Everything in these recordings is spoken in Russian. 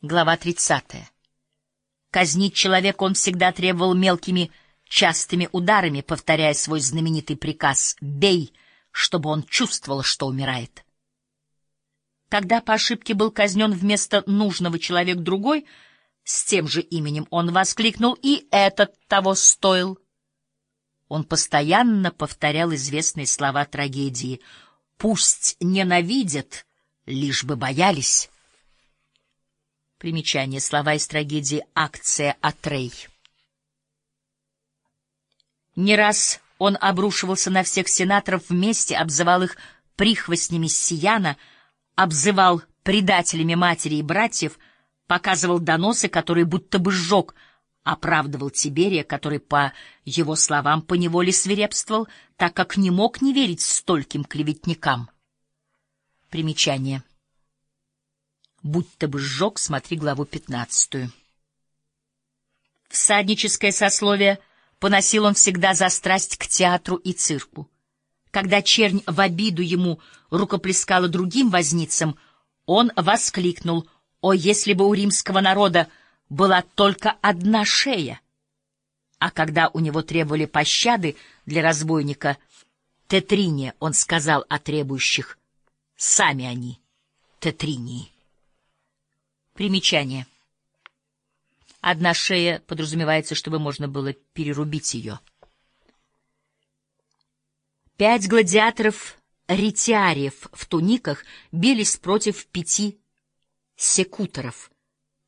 Глава 30. Казнить человека он всегда требовал мелкими, частыми ударами, повторяя свой знаменитый приказ «бей», чтобы он чувствовал, что умирает. Когда по ошибке был казнен вместо нужного человек другой, с тем же именем он воскликнул «и этот того стоил». Он постоянно повторял известные слова трагедии «пусть ненавидят, лишь бы боялись». Примечание. Слова из трагедии «Акция Атрей». Не раз он обрушивался на всех сенаторов вместе, обзывал их прихвостнями Сияна, обзывал предателями матери и братьев, показывал доносы, которые будто бы сжег, оправдывал Тиберия, который, по его словам, поневоле свирепствовал, так как не мог не верить стольким клеветникам. Примечание. Будь-то бы сжег, смотри главу пятнадцатую. Всадническое сословие поносил он всегда за страсть к театру и цирку. Когда чернь в обиду ему рукоплескала другим возницам, он воскликнул «О, если бы у римского народа была только одна шея!» А когда у него требовали пощады для разбойника Тетрине, он сказал о требующих «Сами они, Тетринии». Примечание. Одна шея подразумевается, чтобы можно было перерубить ее. Пять гладиаторов ретиариев в туниках бились против пяти секуторов,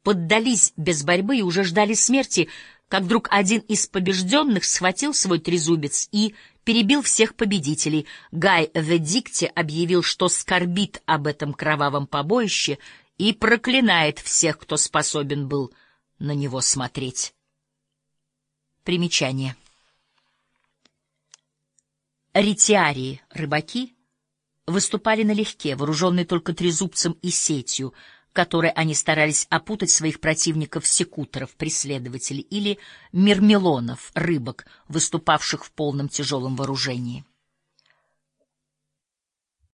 поддались без борьбы и уже ждали смерти, как вдруг один из побежденных схватил свой трезубец и перебил всех победителей. Гай в объявил, что скорбит об этом кровавом побоище и проклинает всех, кто способен был на него смотреть. Примечание. Ретиарии, рыбаки, выступали налегке, вооруженные только трезубцем и сетью, которой они старались опутать своих противников секуторов, преследователей или мермелонов, рыбок, выступавших в полном тяжелом вооружении.